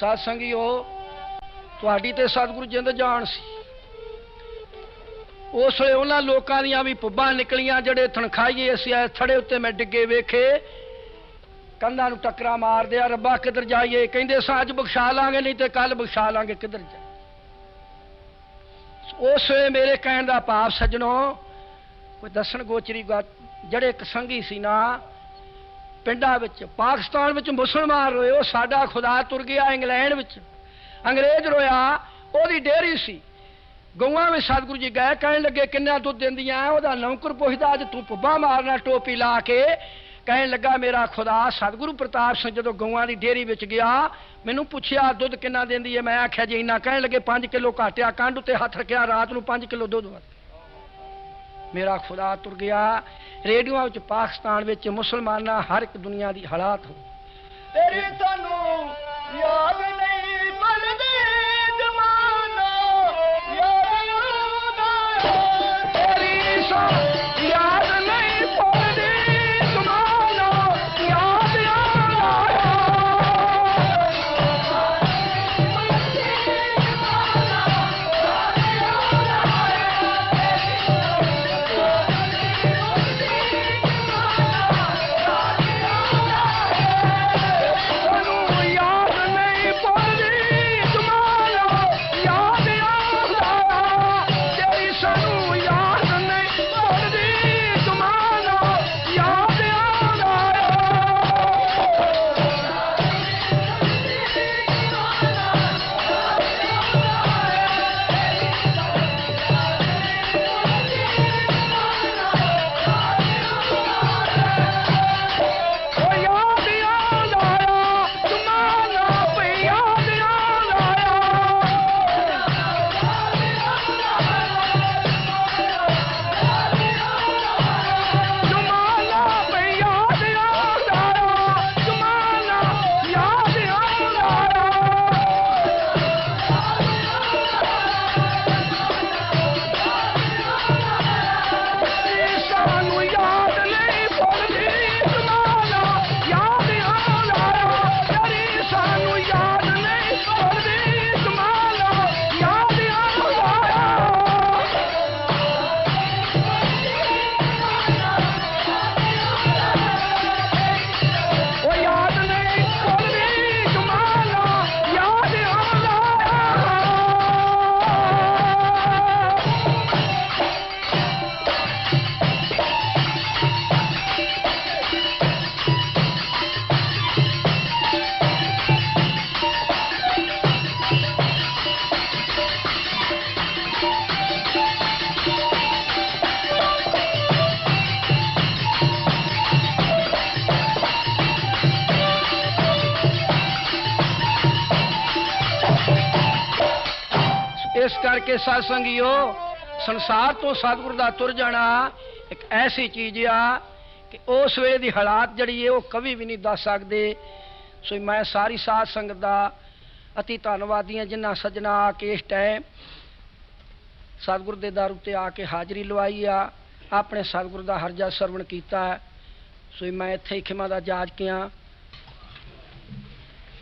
ستسنگی وہ تیگور جن جان سونا لوگ نکلیاں جڑے تنکھائیے آئے تھڑے میں ڈگے ویے کنا نو ٹکرا مار دیا ربا کدھر جائیے کہ اج بخشا لگے نہیں تو کل بخشا لیں گے کدھر جائے اس وی میرے کہنے کا پاپ سجنو کوئی دسن گوچری گا جڑے ایک سنگھی سی نا پنڈا پاکستان میں مسلمان وہ سارا خدا تر گیا انگلینڈ انگریز رویا وہ ڈیری سی گواں میں ستگو جی گئے کہیں لگے کنہیں دھد دیا وہ نوکر پوچھتا اب تبا مارنا ٹوپی لا کے کہیں لگا میرا خدا سدگرو پرتاپ سنگھ جدو گواں کی ڈیری گیا مینو پوچھا دھد دینی ہے میں آخیا جی اِنہ پانچ کلو کاٹیا کنڈ اتنے ہاتھ رکھا رات کو پانچ کلو دھو میرا خدا تر گیا ریڈیو پاکستان مسلمان ہر ایک دنیا دی حالات ہو تیرے ਇਸ ਕਰਕੇ ਸਾਧ ਸੰਗਿਓ ਸੰਸਾਰ ਤੋਂ ਸਤਿਗੁਰ ਦਾ ਤੁਰ ਜਾਣਾ ਇੱਕ ਐਸੀ ਚੀਜ਼ ਆ ਕਿ ਉਸ ਵੇਲੇ ਦੀ ਹਾਲਾਤ ਜਿਹੜੀ ਏ ਉਹ ਕਵੀ ਵੀ ਨਹੀਂ ਦੱਸ ਸਕਦੇ ਸੋ ਮੈਂ ਸਾਰੀ ਸਾਧ ਸੰਗਤ ਦਾ ਧੰਨਵਾਦੀ ਧੰਨਵਾਦੀਆਂ ਜਿਨ੍ਹਾਂ ਸਜਣਾ ਆ ਕੇ ਇਸ ਟਾਈਮ ਸਤਿਗੁਰ ਦੇ ਦਰ ਉੱਤੇ ਆ ਕੇ ਹਾਜ਼ਰੀ ਲਵਾਈ ਆ ਆਪਣੇ ਸਤਿਗੁਰ ਦਾ ਹਰਜਾ ਸਰਵਣ ਕੀਤਾ ਸੋ ਮੈਂ ਇੱਥੇ ਹੀ ਖਿਮਾ ਦਾ ਜਾਜ ਕਿਆਂ